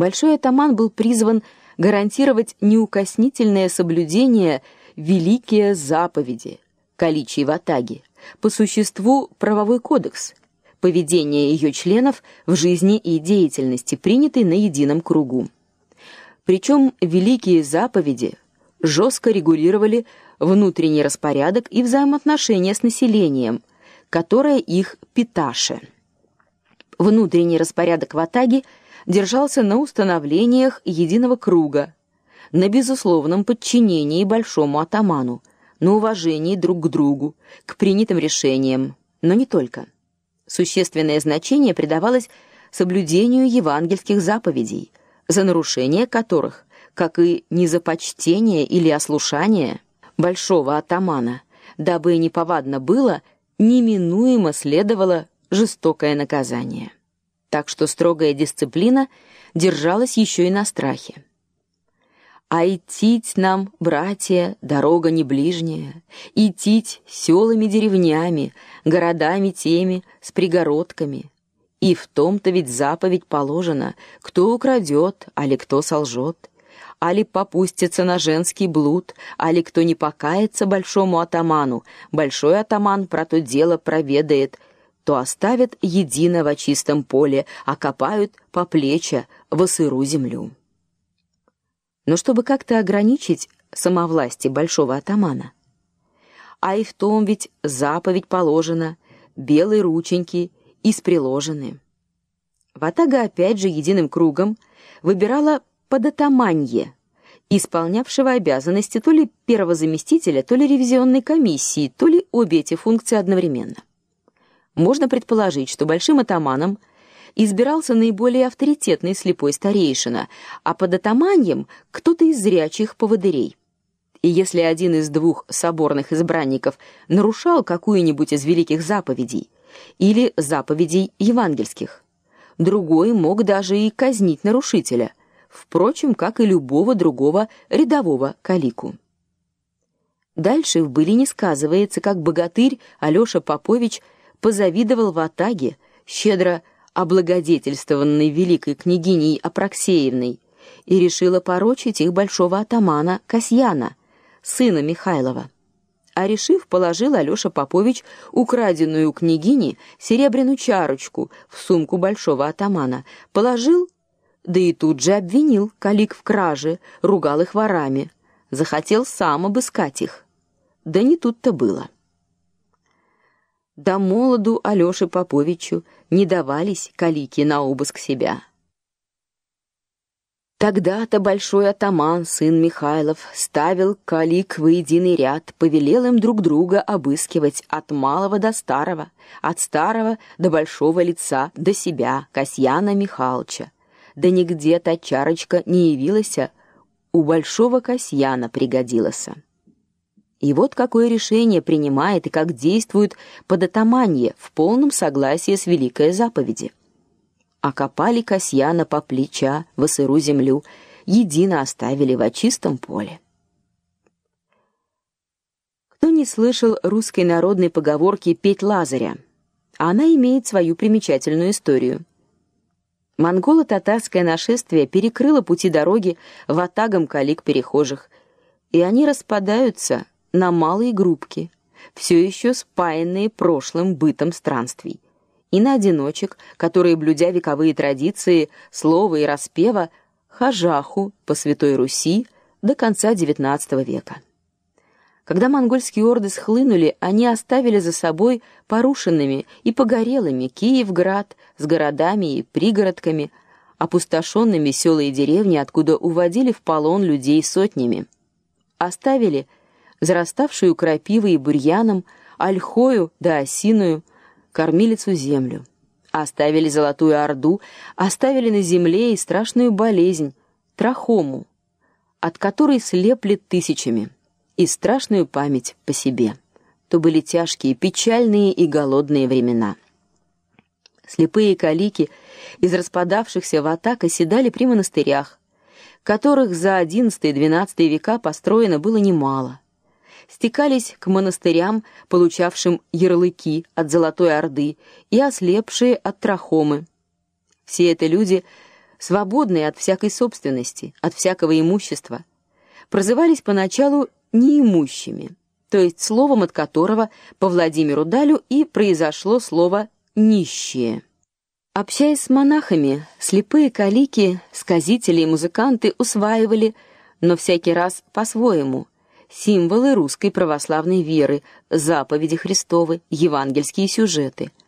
Большой атаман был призван гарантировать неукоснительное соблюдение великие заповеди Каличи Ватаги, по существу правовой кодекс, поведение ее членов в жизни и деятельности, принятый на едином кругу. Причем великие заповеди жестко регулировали внутренний распорядок и взаимоотношения с населением, которое их питаше. Внутренний распорядок в Атаге держался на установлениях единого круга, на безусловном подчинении большому атаману, на уважении друг к другу, к принятым решениям, но не только. Существенное значение придавалось соблюдению евангельских заповедей, за нарушение которых, как и незапочтение или ослушание большого атамана, дабы не повадно было, неминуемо следовало жестокое наказание. Так что строгая дисциплина держалась еще и на страхе. А идтить нам, братья, дорога не ближняя, идтить селами деревнями, городами теми, с пригородками. И в том-то ведь заповедь положена, кто украдет, али кто солжет, али попустится на женский блуд, али кто не покается большому атаману, большой атаман про то дело проведает, то оставят едино во чистом поле, а копают по плеча в сыру землю. Но чтобы как-то ограничить самовластие большого атамана, а и в том ведь заповедь положена, белые рученьки из приложены. Ватага опять же единым кругом выбирала податаманье, исполнявшего обязанности то ли первого заместителя, то ли ревизионной комиссии, то ли обе эти функции одновременно. Можно предположить, что большим атаманом избирался наиболее авторитетный слепой старейшина, а под атаманьем кто-то из зрячих поводырей. И если один из двух соборных избранников нарушал какую-нибудь из великих заповедей или заповедей евангельских, другой мог даже и казнить нарушителя, впрочем, как и любого другого рядового калику. Дальше в былине сказывается, как богатырь Алёша Попович позавидовал в Атаге, щедро облагодетельствованной великой княгиней Апраксеевной, и решила порочить их большого атамана Касьяна, сына Михайлова. А решив, положил Алёша Попович украденную у княгини серебряную чарочку в сумку большого атамана, положил, да и тут же обвинил Калик в краже, ругал их ворами, захотел сам обыскать их. Да не тут-то было. Да молоду Алёше Поповичу не давались калики на обыск себя. Тогда-то большой атаман, сын Михайлов, ставил калик в единый ряд, повелел им друг друга обыскивать от малого до старого, от старого до большого лица, до себя, Касьяна Михайловича. Да нигде та чарочка не явилась, у большого Касьяна пригодилась. И вот какое решение принимает и как действует податаманье в полном согласии с великой заповеди. Окопали Касьяна по плеча в сыру землю, едино оставили в чистом поле. Кто не слышал русской народной поговорки «петь Лазаря», она имеет свою примечательную историю. Монголо-татарское нашествие перекрыло пути дороги в атагам калик перехожих, и они распадаются на малые группки, все еще спаянные прошлым бытом странствий, и на одиночек, которые, блюдя вековые традиции слова и распева, хажаху по Святой Руси до конца XIX века. Когда монгольские орды схлынули, они оставили за собой порушенными и погорелыми Киевград с городами и пригородками, опустошенными села и деревни, откуда уводили в полон людей сотнями. Оставили – зараставшую крапивой и бурьяном, ольхою да осиную, кормилицу землю. Оставили золотую орду, оставили на земле и страшную болезнь трахому, от которой слепли тысячами, и страшную память по себе. То были тяжкие, печальные и голодные времена. Слепые калики из распадавшихся в атак оседали при монастырях, которых за XI-XII века построено было немало стекались к монастырям, получавшим ярлыки от Золотой Орды и ослепшие от трахомы. Все это люди свободные от всякой собственности, от всякого имущества, прозывались поначалу неимущими, то есть словом от которого по Владимиру Далю и произошло слово нищие. Общаясь с монахами, слепые калики, сказители и музыканты усваивали, но всякий раз по-своему, символы русской православной веры, заповеди Христовы, евангельские сюжеты –